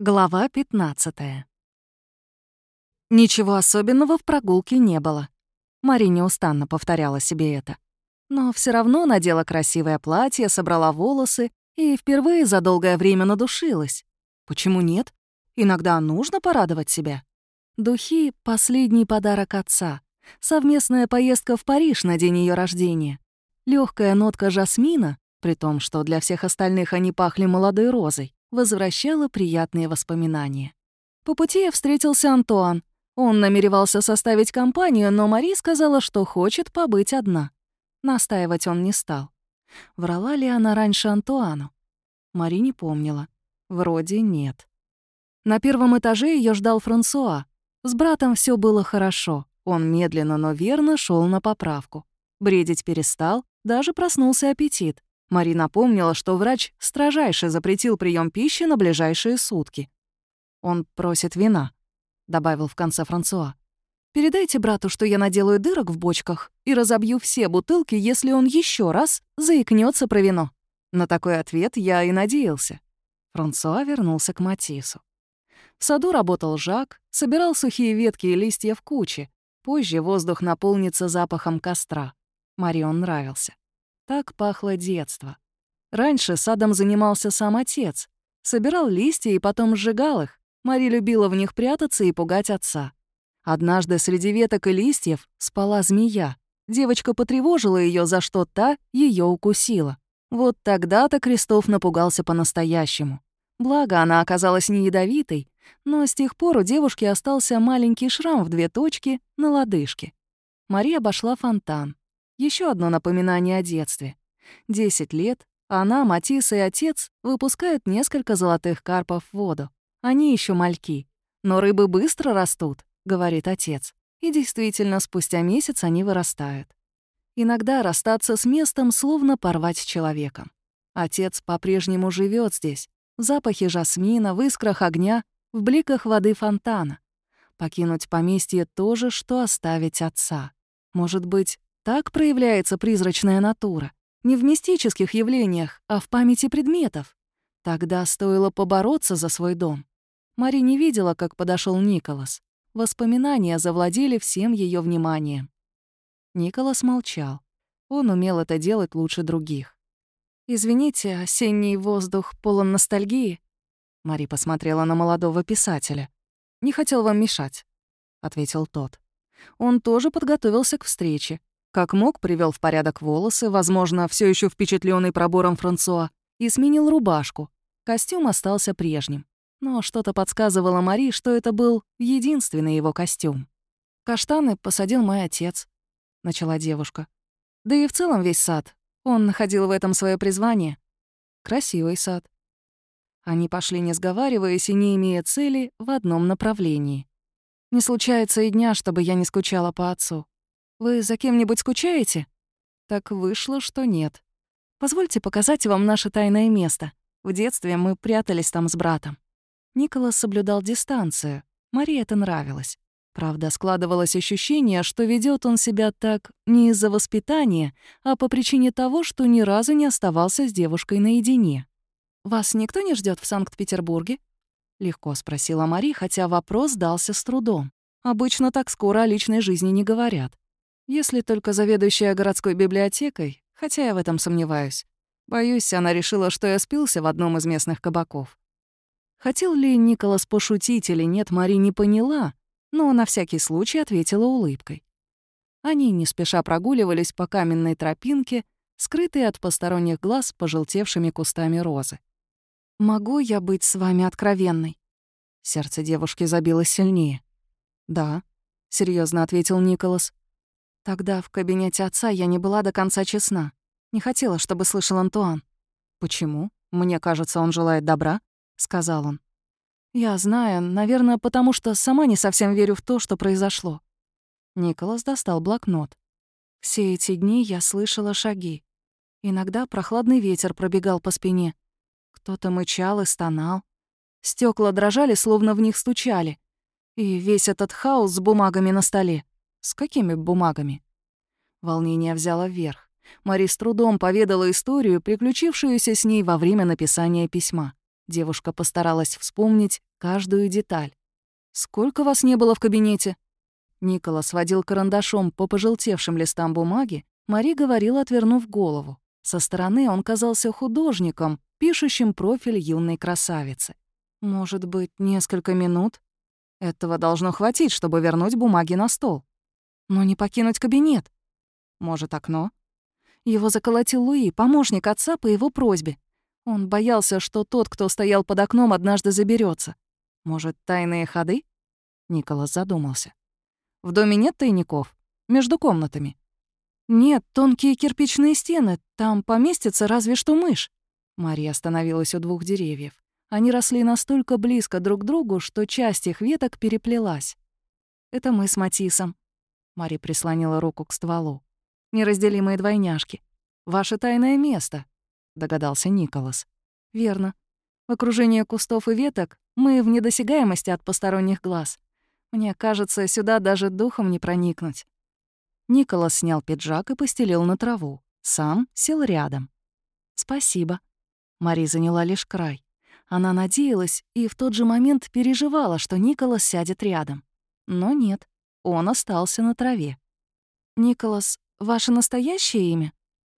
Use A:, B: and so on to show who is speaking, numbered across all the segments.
A: Глава 15 Ничего особенного в прогулке не было. Мари неустанно повторяла себе это. Но все равно надела красивое платье, собрала волосы и впервые за долгое время надушилась. Почему нет? Иногда нужно порадовать себя. Духи — последний подарок отца. Совместная поездка в Париж на день ее рождения. Легкая нотка жасмина, при том, что для всех остальных они пахли молодой розой возвращала приятные воспоминания. По пути я встретился Антуан. Он намеревался составить компанию, но Мари сказала, что хочет побыть одна. Настаивать он не стал. Врала ли она раньше Антуану? Мари не помнила. Вроде нет. На первом этаже ее ждал Франсуа. С братом все было хорошо. Он медленно, но верно шел на поправку. Бредить перестал, даже проснулся аппетит. Мари напомнила, что врач строжайше запретил прием пищи на ближайшие сутки. «Он просит вина», — добавил в конце Франсуа. «Передайте брату, что я наделаю дырок в бочках и разобью все бутылки, если он еще раз заикнется про вино». На такой ответ я и надеялся. Франсуа вернулся к Матису. В саду работал Жак, собирал сухие ветки и листья в куче. Позже воздух наполнится запахом костра. Мари он нравился. Так пахло детство. Раньше садом занимался сам отец. Собирал листья и потом сжигал их. Мари любила в них прятаться и пугать отца. Однажды среди веток и листьев спала змея. Девочка потревожила ее, за что та ее укусила. Вот тогда-то Крестов напугался по-настоящему. Благо, она оказалась не ядовитой, но с тех пор у девушки остался маленький шрам в две точки на лодыжке. Мария обошла фонтан. Еще одно напоминание о детстве. Десять лет, она, Матисса и отец выпускают несколько золотых карпов в воду. Они еще мальки. Но рыбы быстро растут, говорит отец. И действительно, спустя месяц они вырастают. Иногда расстаться с местом словно порвать человеком. Отец по-прежнему живет здесь, в запахе жасмина, в искрах огня, в бликах воды фонтана. Покинуть поместье — то же, что оставить отца. Может быть, так проявляется призрачная натура. Не в мистических явлениях, а в памяти предметов. Тогда стоило побороться за свой дом. Мари не видела, как подошел Николас. Воспоминания завладели всем ее вниманием. Николас молчал. Он умел это делать лучше других. «Извините, осенний воздух полон ностальгии?» Мари посмотрела на молодого писателя. «Не хотел вам мешать», — ответил тот. Он тоже подготовился к встрече. Как мог, привел в порядок волосы, возможно, все еще впечатленный пробором Франсуа, и сменил рубашку. Костюм остался прежним. Но что-то подсказывало Мари, что это был единственный его костюм. «Каштаны посадил мой отец», — начала девушка. «Да и в целом весь сад. Он находил в этом свое призвание. Красивый сад». Они пошли, не сговариваясь и не имея цели, в одном направлении. Не случается и дня, чтобы я не скучала по отцу. Вы за кем-нибудь скучаете? Так вышло, что нет. Позвольте показать вам наше тайное место. В детстве мы прятались там с братом. Николас соблюдал дистанцию. Марии это нравилось. Правда, складывалось ощущение, что ведет он себя так не из-за воспитания, а по причине того, что ни разу не оставался с девушкой наедине. «Вас никто не ждет в Санкт-Петербурге?» — легко спросила Мари, хотя вопрос дался с трудом. Обычно так скоро о личной жизни не говорят. Если только заведующая городской библиотекой, хотя я в этом сомневаюсь. Боюсь, она решила, что я спился в одном из местных кабаков. Хотел ли Николас пошутить или нет, Мари не поняла, но на всякий случай ответила улыбкой. Они не спеша прогуливались по каменной тропинке, скрытой от посторонних глаз пожелтевшими кустами розы. «Могу я быть с вами откровенной?» Сердце девушки забилось сильнее. «Да», — серьезно ответил Николас. Тогда в кабинете отца я не была до конца честна. Не хотела, чтобы слышал Антуан. «Почему? Мне кажется, он желает добра», — сказал он. «Я знаю, наверное, потому что сама не совсем верю в то, что произошло». Николас достал блокнот. Все эти дни я слышала шаги. Иногда прохладный ветер пробегал по спине. Кто-то мычал и стонал. Стекла дрожали, словно в них стучали. И весь этот хаос с бумагами на столе. С какими бумагами? Волнение взяло вверх. Мари с трудом поведала историю, приключившуюся с ней во время написания письма. Девушка постаралась вспомнить, каждую деталь. «Сколько вас не было в кабинете?» Николас водил карандашом по пожелтевшим листам бумаги, Мари говорила, отвернув голову. Со стороны он казался художником, пишущим профиль юной красавицы. «Может быть, несколько минут?» Этого должно хватить, чтобы вернуть бумаги на стол. Но не покинуть кабинет. Может, окно? Его заколотил Луи, помощник отца по его просьбе. Он боялся, что тот, кто стоял под окном, однажды заберется. Может, тайные ходы? Николас задумался. В доме нет тайников? Между комнатами? Нет, тонкие кирпичные стены. Там поместится разве что мышь. Мария остановилась у двух деревьев. Они росли настолько близко друг к другу, что часть их веток переплелась. «Это мы с Матисом». Мари прислонила руку к стволу. «Неразделимые двойняшки. Ваше тайное место», — догадался Николас. «Верно. В окружении кустов и веток мы в недосягаемости от посторонних глаз. Мне кажется, сюда даже духом не проникнуть». Николас снял пиджак и постелил на траву. Сам сел рядом. «Спасибо». Мари заняла лишь край. Она надеялась и в тот же момент переживала, что Николас сядет рядом. Но нет, он остался на траве. «Николас, ваше настоящее имя?»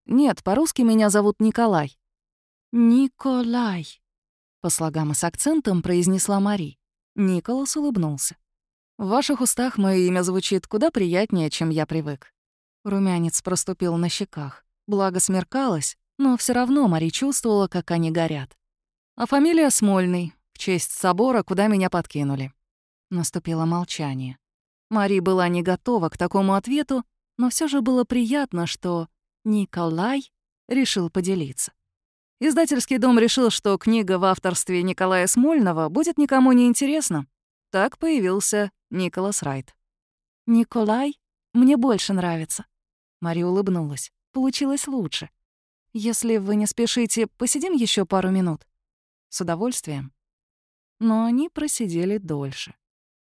A: «Нет, по-русски меня зовут Николай». «Николай», — по слогам и с акцентом произнесла Мари. Николас улыбнулся. «В ваших устах мое имя звучит куда приятнее, чем я привык». Румянец проступил на щеках. Благо смеркалось, но все равно Мари чувствовала, как они горят. А фамилия Смольный, в честь собора, куда меня подкинули. Наступило молчание. Мари была не готова к такому ответу, но все же было приятно, что Николай решил поделиться. Издательский дом решил, что книга в авторстве Николая Смольного будет никому не интересна. Так появился Николас Райт. «Николай? Мне больше нравится». Мари улыбнулась. Получилось лучше. «Если вы не спешите, посидим еще пару минут?» С удовольствием. Но они просидели дольше.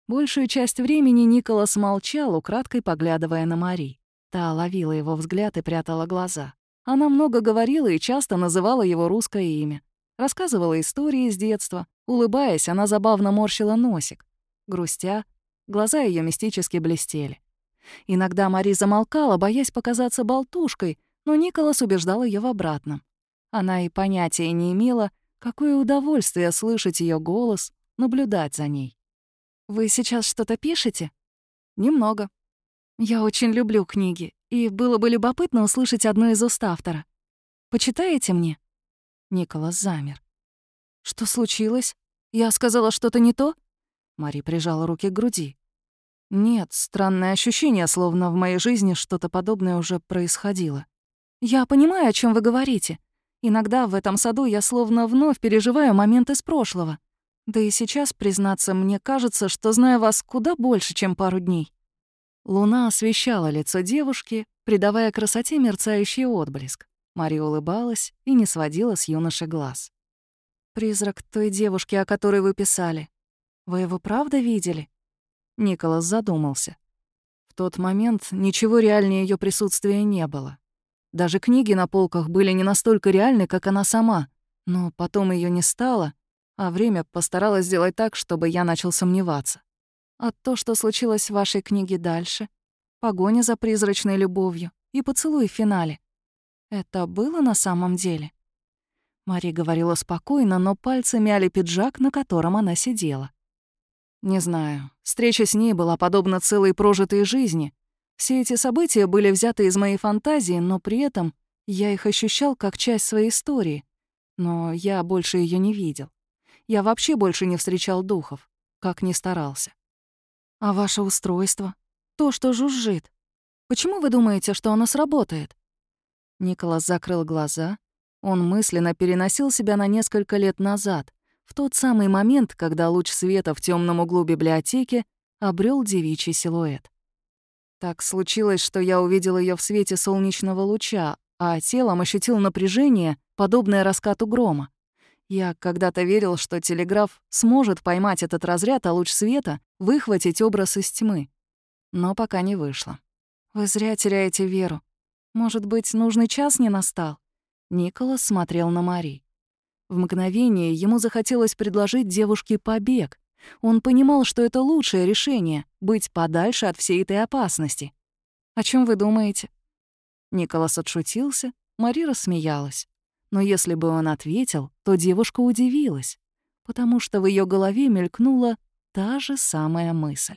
A: Большую часть времени Николас молчал, украдкой поглядывая на Мари. Та ловила его взгляд и прятала глаза. Она много говорила и часто называла его русское имя. Рассказывала истории с детства. Улыбаясь, она забавно морщила носик. Грустя, глаза ее мистически блестели. Иногда Мари замолкала, боясь показаться болтушкой, но Николас убеждал ее в обратном. Она и понятия не имела, Какое удовольствие слышать ее голос, наблюдать за ней. «Вы сейчас что-то пишете?» «Немного». «Я очень люблю книги, и было бы любопытно услышать одну из уст автора. Почитаете мне?» Николас замер. «Что случилось? Я сказала что-то не то?» Мари прижала руки к груди. «Нет, странное ощущение, словно в моей жизни что-то подобное уже происходило. Я понимаю, о чем вы говорите. Иногда в этом саду я словно вновь переживаю момент из прошлого. Да и сейчас, признаться, мне кажется, что знаю вас куда больше, чем пару дней. Луна освещала лицо девушки, придавая красоте мерцающий отблеск. Мария улыбалась и не сводила с юноши глаз. «Призрак той девушки, о которой вы писали. Вы его правда видели?» Николас задумался. В тот момент ничего реальнее ее присутствия не было. Даже книги на полках были не настолько реальны, как она сама. Но потом ее не стало, а время постаралось сделать так, чтобы я начал сомневаться. А то, что случилось в вашей книге дальше, погоня за призрачной любовью и поцелуй в финале, это было на самом деле? Мари говорила спокойно, но пальцы мяли пиджак, на котором она сидела. Не знаю, встреча с ней была подобна целой прожитой жизни, все эти события были взяты из моей фантазии, но при этом я их ощущал как часть своей истории. Но я больше ее не видел. Я вообще больше не встречал духов, как ни старался. А ваше устройство? То, что жужжит. Почему вы думаете, что оно сработает? Николас закрыл глаза. Он мысленно переносил себя на несколько лет назад, в тот самый момент, когда луч света в темном углу библиотеки обрел девичий силуэт. Так случилось, что я увидел ее в свете солнечного луча, а телом ощутил напряжение, подобное раскату грома. Я когда-то верил, что телеграф сможет поймать этот разряд, а луч света — выхватить образ из тьмы. Но пока не вышло. Вы зря теряете веру. Может быть, нужный час не настал? Николас смотрел на Мари. В мгновение ему захотелось предложить девушке побег, Он понимал, что это лучшее решение — быть подальше от всей этой опасности. «О чем вы думаете?» Николас отшутился, Мари рассмеялась. Но если бы он ответил, то девушка удивилась, потому что в ее голове мелькнула та же самая мысль.